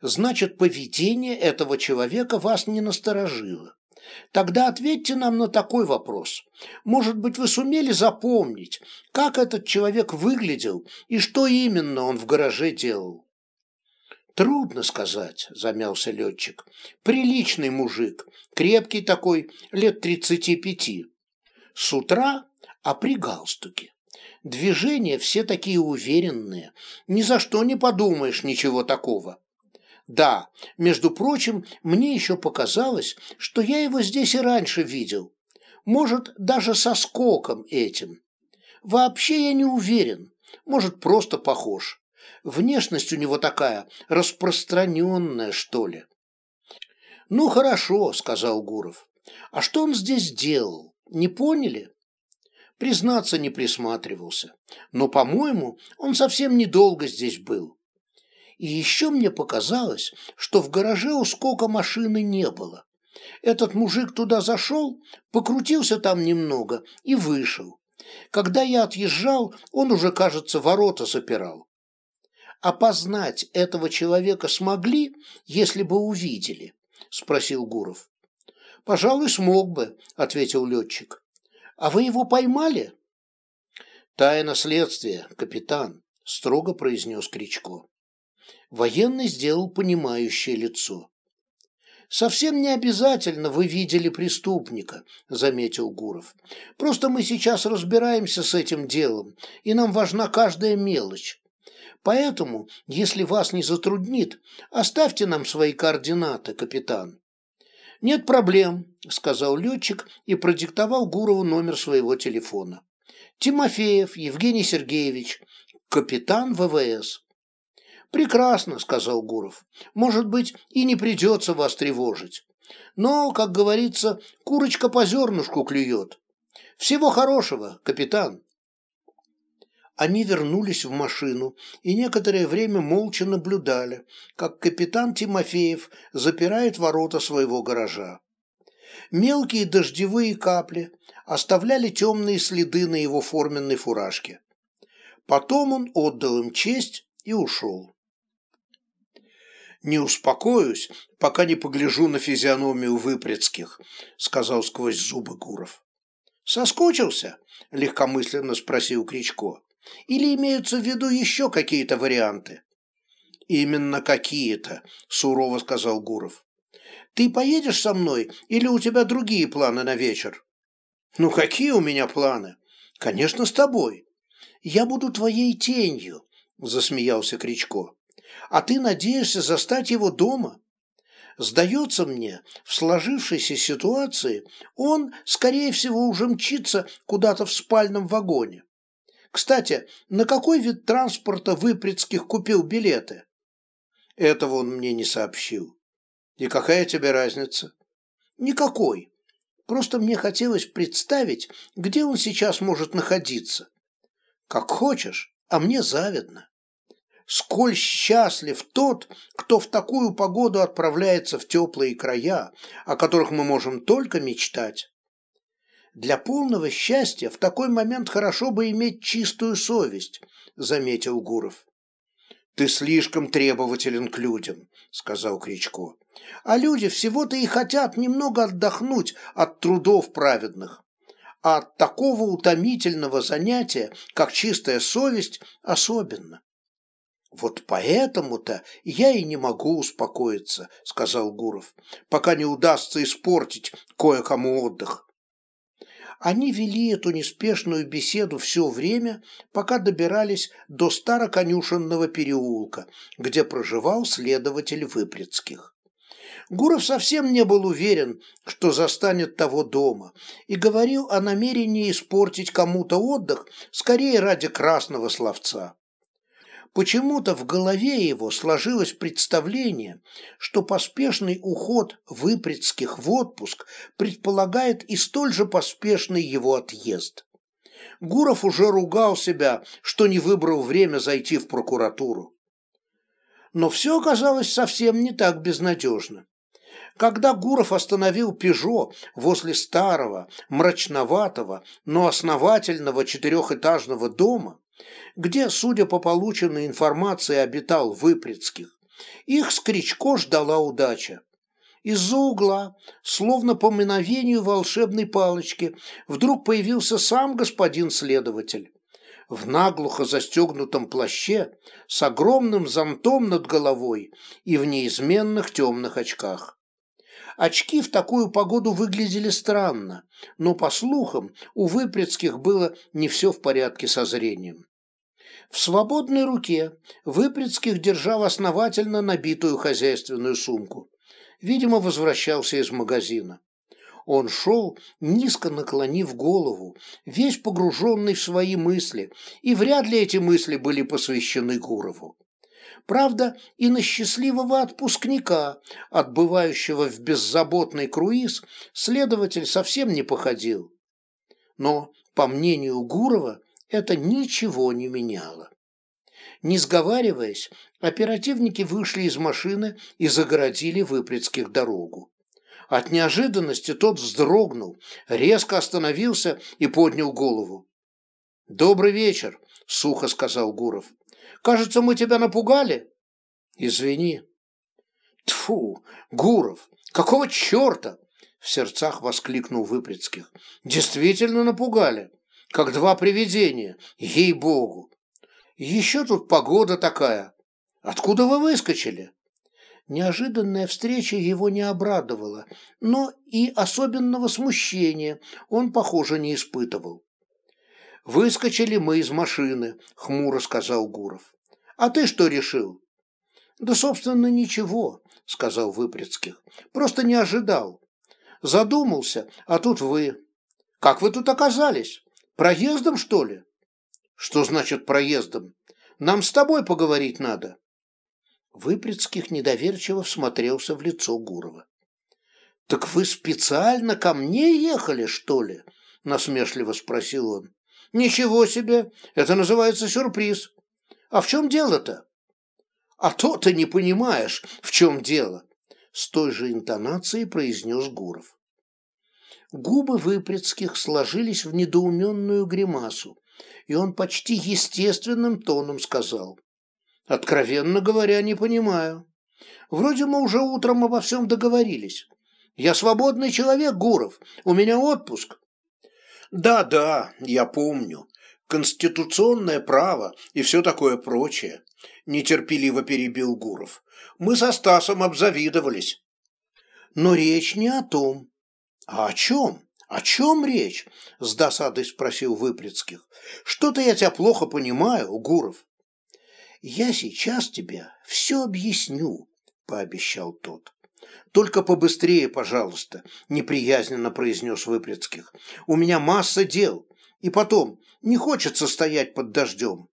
значит, поведение этого человека вас не насторожило. Тогда ответьте нам на такой вопрос. Может быть, вы сумели запомнить, как этот человек выглядел и что именно он в гараже делал? Трудно сказать, замялся летчик. Приличный мужик, крепкий такой, лет тридцати пяти. С утра, а при галстуке. Движения все такие уверенные, ни за что не подумаешь ничего такого. Да, между прочим, мне еще показалось, что я его здесь и раньше видел. Может, даже со скоком этим. Вообще я не уверен. Может, просто похож. Внешность у него такая распространенная, что ли. «Ну, хорошо», — сказал Гуров. «А что он здесь делал? Не поняли?» Признаться, не присматривался. Но, по-моему, он совсем недолго здесь был. И еще мне показалось, что в гараже у скока машины не было. Этот мужик туда зашел, покрутился там немного и вышел. Когда я отъезжал, он уже, кажется, ворота запирал. «Опознать этого человека смогли, если бы увидели?» – спросил Гуров. «Пожалуй, смог бы», – ответил летчик. «А вы его поймали?» «Тайна следствия, капитан», – строго произнес Кричко. Военный сделал понимающее лицо. «Совсем не обязательно вы видели преступника», – заметил Гуров. «Просто мы сейчас разбираемся с этим делом, и нам важна каждая мелочь. Поэтому, если вас не затруднит, оставьте нам свои координаты, капитан». «Нет проблем», – сказал летчик и продиктовал Гурову номер своего телефона. «Тимофеев Евгений Сергеевич, капитан ВВС». «Прекрасно», — сказал Гуров. «Может быть, и не придется вас тревожить. Но, как говорится, курочка по зернышку клюет. Всего хорошего, капитан». Они вернулись в машину и некоторое время молча наблюдали, как капитан Тимофеев запирает ворота своего гаража. Мелкие дождевые капли оставляли темные следы на его форменной фуражке. Потом он отдал им честь и ушел. «Не успокоюсь, пока не погляжу на физиономию Выпрецких», — сказал сквозь зубы Гуров. «Соскучился?» — легкомысленно спросил Кричко. Или имеются в виду еще какие-то варианты? Именно какие-то, сурово сказал Гуров. Ты поедешь со мной или у тебя другие планы на вечер? Ну какие у меня планы? Конечно, с тобой. Я буду твоей тенью, засмеялся Кричко. А ты надеешься застать его дома? Сдается мне, в сложившейся ситуации он, скорее всего, уже мчится куда-то в спальном вагоне. Кстати, на какой вид транспорта Выпрецких купил билеты? Этого он мне не сообщил. И какая тебе разница? Никакой. Просто мне хотелось представить, где он сейчас может находиться. Как хочешь, а мне завидно. Сколь счастлив тот, кто в такую погоду отправляется в теплые края, о которых мы можем только мечтать. Для полного счастья в такой момент хорошо бы иметь чистую совесть, заметил Гуров. Ты слишком требователен к людям, сказал Кричко. А люди всего-то и хотят немного отдохнуть от трудов праведных. А от такого утомительного занятия, как чистая совесть, особенно. Вот поэтому-то я и не могу успокоиться, сказал Гуров, пока не удастся испортить кое-кому отдых. Они вели эту неспешную беседу все время, пока добирались до староконюшенного переулка, где проживал следователь Выпрецких. Гуров совсем не был уверен, что застанет того дома, и говорил о намерении испортить кому-то отдых скорее ради красного словца. Почему-то в голове его сложилось представление, что поспешный уход Выпрецких в отпуск предполагает и столь же поспешный его отъезд. Гуров уже ругал себя, что не выбрал время зайти в прокуратуру. Но все оказалось совсем не так безнадежно. Когда Гуров остановил «Пежо» возле старого, мрачноватого, но основательного четырехэтажного дома, где, судя по полученной информации, обитал Выпрецких, их с Кричко ждала удача. Из-за угла, словно по мгновению волшебной палочки, вдруг появился сам господин следователь. В наглухо застегнутом плаще, с огромным зонтом над головой и в неизменных темных очках. Очки в такую погоду выглядели странно, но, по слухам, у Выпрецких было не все в порядке со зрением. В свободной руке Выпрецких держал основательно набитую хозяйственную сумку. Видимо, возвращался из магазина. Он шел, низко наклонив голову, весь погруженный в свои мысли, и вряд ли эти мысли были посвящены Гурову. Правда, и на счастливого отпускника, отбывающего в беззаботный круиз, следователь совсем не походил. Но, по мнению Гурова, это ничего не меняло. Не сговариваясь, оперативники вышли из машины и загородили Выпрецких дорогу. От неожиданности тот вздрогнул, резко остановился и поднял голову. «Добрый вечер», — сухо сказал Гуров. «Кажется, мы тебя напугали?» «Извини». «Тьфу, Гуров, какого черта?» — в сердцах воскликнул Выпрецких. «Действительно напугали как два привидения, ей-богу. Еще тут погода такая. Откуда вы выскочили?» Неожиданная встреча его не обрадовала, но и особенного смущения он, похоже, не испытывал. «Выскочили мы из машины», — хмуро сказал Гуров. «А ты что решил?» «Да, собственно, ничего», — сказал Выпрецких. «Просто не ожидал. Задумался, а тут вы. Как вы тут оказались?» Проездом, что ли? Что значит проездом? Нам с тобой поговорить надо. Выпрецких недоверчиво всмотрелся в лицо Гурова. «Так вы специально ко мне ехали, что ли?» – насмешливо спросил он. Ничего себе, это называется сюрприз. А в чем дело-то? А то ты не понимаешь, в чем дело, с той же интонацией произнес Гуров. Губы Выпрецких сложились в недоуменную гримасу, и он почти естественным тоном сказал. «Откровенно говоря, не понимаю. Вроде мы уже утром обо всем договорились. Я свободный человек, Гуров, у меня отпуск». «Да-да, я помню. Конституционное право и все такое прочее», – нетерпеливо перебил Гуров. «Мы со Стасом обзавидовались». «Но речь не о том», «А о чем? О чем речь?» – с досадой спросил Выпрецких. «Что-то я тебя плохо понимаю, Гуров». «Я сейчас тебе все объясню», – пообещал тот. «Только побыстрее, пожалуйста», – неприязненно произнес Выпрецких. «У меня масса дел, и потом не хочется стоять под дождем».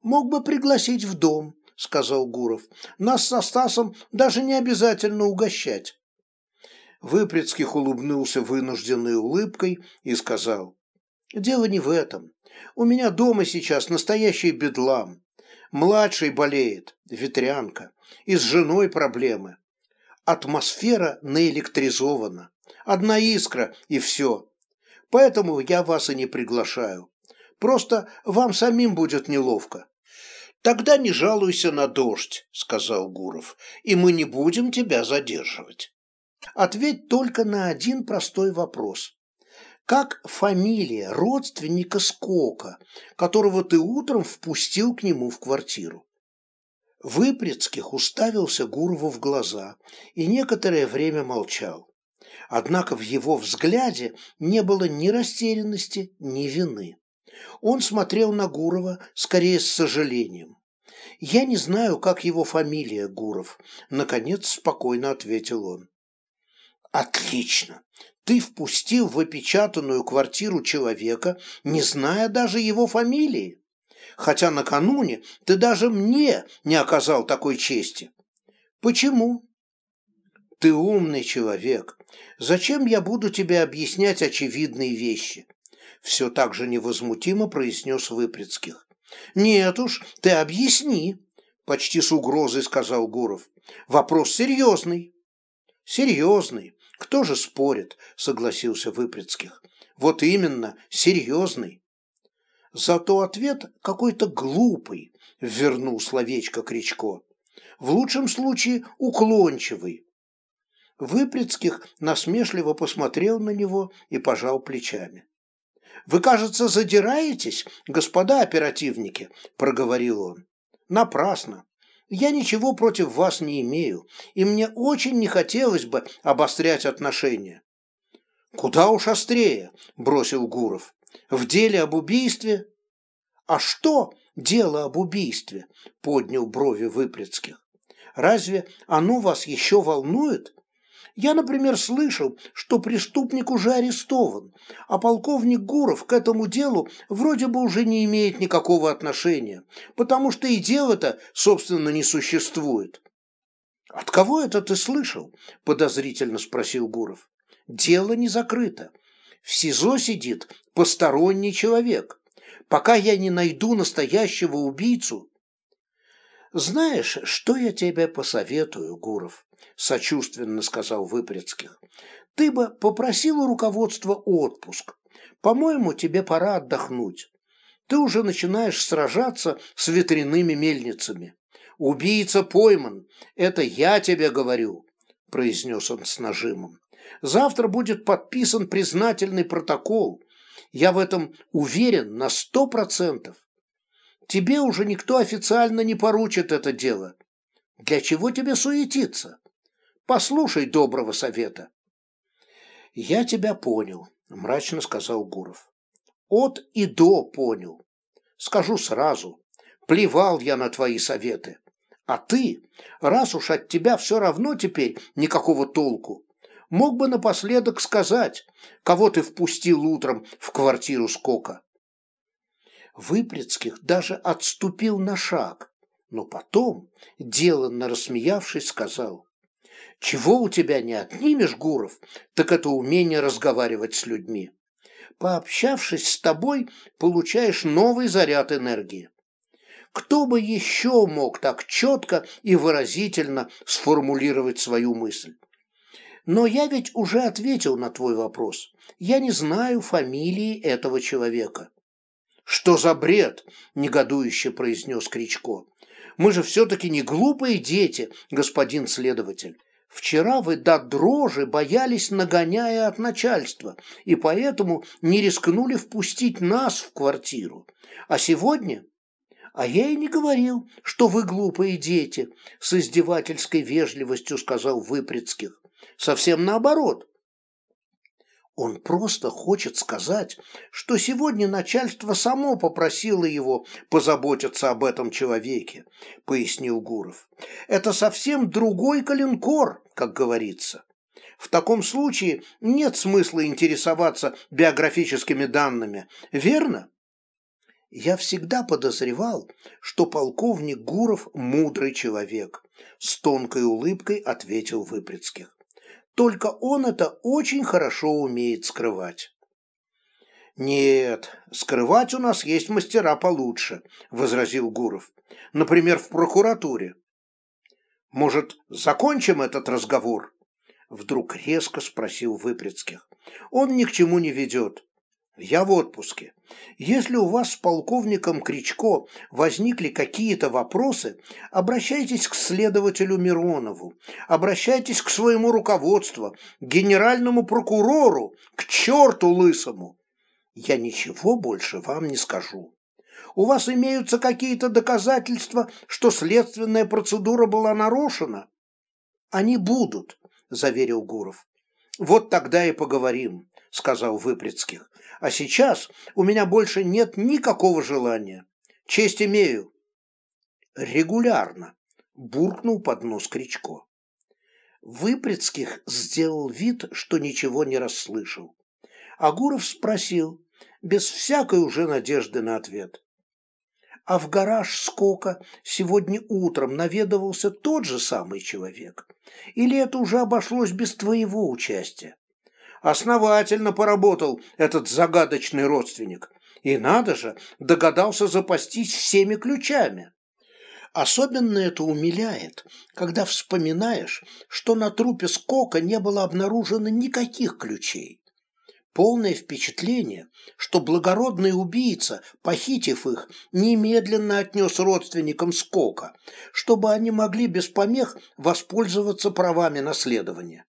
«Мог бы пригласить в дом», – сказал Гуров. «Нас со Стасом даже не обязательно угощать». Выпрецких улыбнулся вынужденной улыбкой и сказал, «Дело не в этом. У меня дома сейчас настоящий бедлам. Младший болеет, ветрянка, и с женой проблемы. Атмосфера наэлектризована. Одна искра, и все. Поэтому я вас и не приглашаю. Просто вам самим будет неловко». «Тогда не жалуйся на дождь», — сказал Гуров, «и мы не будем тебя задерживать». Ответь только на один простой вопрос. Как фамилия родственника Скока, которого ты утром впустил к нему в квартиру? Выпрецких уставился Гурову в глаза и некоторое время молчал. Однако в его взгляде не было ни растерянности, ни вины. Он смотрел на Гурова скорее с сожалением. «Я не знаю, как его фамилия, Гуров», — наконец спокойно ответил он. Отлично. Ты впустил в опечатанную квартиру человека, не зная даже его фамилии. Хотя накануне ты даже мне не оказал такой чести. Почему? Ты умный человек. Зачем я буду тебе объяснять очевидные вещи? Все так же невозмутимо произнес Выпрецких. Нет уж, ты объясни, почти с угрозой сказал Гуров. Вопрос серьезный. Серьезный. Кто же спорит, согласился Выпрецких. Вот именно, серьезный. Зато ответ какой-то глупый, вернул словечко Кричко. В лучшем случае уклончивый. Выпрецких насмешливо посмотрел на него и пожал плечами. «Вы, кажется, задираетесь, господа оперативники», – проговорил он. «Напрасно. Я ничего против вас не имею, и мне очень не хотелось бы обострять отношения. Куда уж острее, бросил Гуров. В деле об убийстве? А что дело об убийстве? Поднял брови Выпрецких. Разве оно вас еще волнует? Я, например, слышал, что преступник уже арестован, а полковник Гуров к этому делу вроде бы уже не имеет никакого отношения, потому что и дела-то, собственно, не существует. «От кого это ты слышал?» – подозрительно спросил Гуров. «Дело не закрыто. В СИЗО сидит посторонний человек. Пока я не найду настоящего убийцу...» «Знаешь, что я тебе посоветую, Гуров?» Сочувственно сказал Выпрецких. Ты бы попросил у руководства отпуск. По-моему, тебе пора отдохнуть. Ты уже начинаешь сражаться с ветряными мельницами. Убийца пойман, это я тебе говорю, произнес он с нажимом. Завтра будет подписан признательный протокол. Я в этом уверен на сто процентов. Тебе уже никто официально не поручит это дело. Для чего тебе суетиться? Послушай доброго совета. Я тебя понял, мрачно сказал Гуров. От и до понял. Скажу сразу, плевал я на твои советы. А ты, раз уж от тебя все равно теперь никакого толку, мог бы напоследок сказать, кого ты впустил утром в квартиру Скока. Выпрецких даже отступил на шаг, но потом, деланно рассмеявшись, сказал, чего у тебя не отнимешь, Гуров, так это умение разговаривать с людьми. Пообщавшись с тобой, получаешь новый заряд энергии. Кто бы еще мог так четко и выразительно сформулировать свою мысль? Но я ведь уже ответил на твой вопрос. Я не знаю фамилии этого человека. Что за бред? Негодующе произнес Кричко. Мы же все-таки не глупые дети, господин следователь. Вчера вы до дрожи боялись, нагоняя от начальства, и поэтому не рискнули впустить нас в квартиру. А сегодня а я и не говорил, что вы глупые дети, с издевательской вежливостью сказал Выпрецких. Совсем наоборот. Он просто хочет сказать, что сегодня начальство само попросило его позаботиться об этом человеке, пояснил Гуров. Это совсем другой коленкор, как говорится. В таком случае нет смысла интересоваться биографическими данными, верно? Я всегда подозревал, что полковник Гуров мудрый человек, с тонкой улыбкой ответил Выпрецких. Только он это очень хорошо умеет скрывать. «Нет, скрывать у нас есть мастера получше», – возразил Гуров. «Например, в прокуратуре». «Может, закончим этот разговор?» Вдруг резко спросил Выпрецких. «Он ни к чему не ведет. Я в отпуске. Если у вас с полковником Кричко возникли какие-то вопросы, обращайтесь к следователю Миронову, обращайтесь к своему руководству, генеральному прокурору, к черту лысому. Я ничего больше вам не скажу. У вас имеются какие-то доказательства, что следственная процедура была нарушена? Они будут, заверил Гуров. Вот тогда и поговорим сказал Выпрецких. А сейчас у меня больше нет никакого желания. Честь имею. Регулярно, буркнул под нос Кричко. Выпрецких сделал вид, что ничего не расслышал. Агуров спросил, без всякой уже надежды на ответ. А в гараж скока сегодня утром наведывался тот же самый человек? Или это уже обошлось без твоего участия? Основательно поработал этот загадочный родственник. И надо же, догадался запастись всеми ключами. Особенно это умиляет, когда вспоминаешь, что на трупе Скока не было обнаружено никаких ключей. Полное впечатление, что благородный убийца, похитив их, немедленно отнес родственникам Скока, чтобы они могли без помех воспользоваться правами наследования.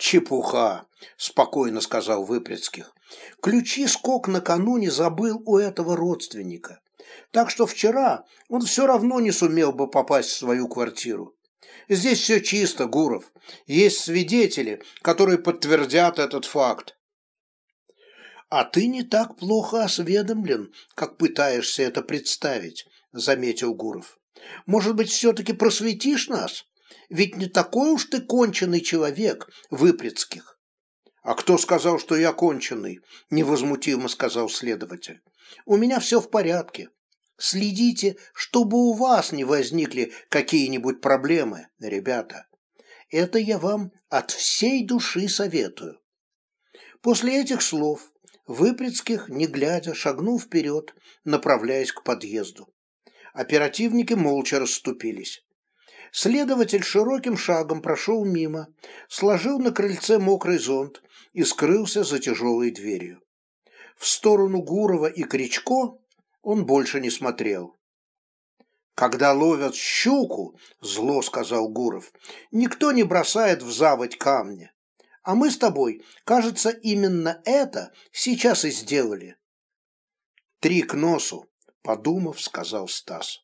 «Чепуха!» – спокойно сказал Выпрецких. «Ключи Скок накануне забыл у этого родственника. Так что вчера он все равно не сумел бы попасть в свою квартиру. Здесь все чисто, Гуров. Есть свидетели, которые подтвердят этот факт. А ты не так плохо осведомлен, как пытаешься это представить, заметил Гуров. Может быть, все-таки просветишь нас? Ведь не такой уж ты конченый человек, Выпрецких. А кто сказал, что я конченый? Невозмутимо сказал следователь. У меня все в порядке. Следите, чтобы у вас не возникли какие-нибудь проблемы, ребята. Это я вам от всей души советую. После этих слов Выпрецких, не глядя, шагнул вперед, направляясь к подъезду. Оперативники молча расступились. Следователь широким шагом прошел мимо, сложил на крыльце мокрый зонт и скрылся за тяжелой дверью. В сторону Гурова и Кричко он больше не смотрел. «Когда ловят щуку, — зло сказал Гуров, — никто не бросает в заводь камни. А мы с тобой, кажется, именно это сейчас и сделали». «Три к носу», — подумав, сказал Стас.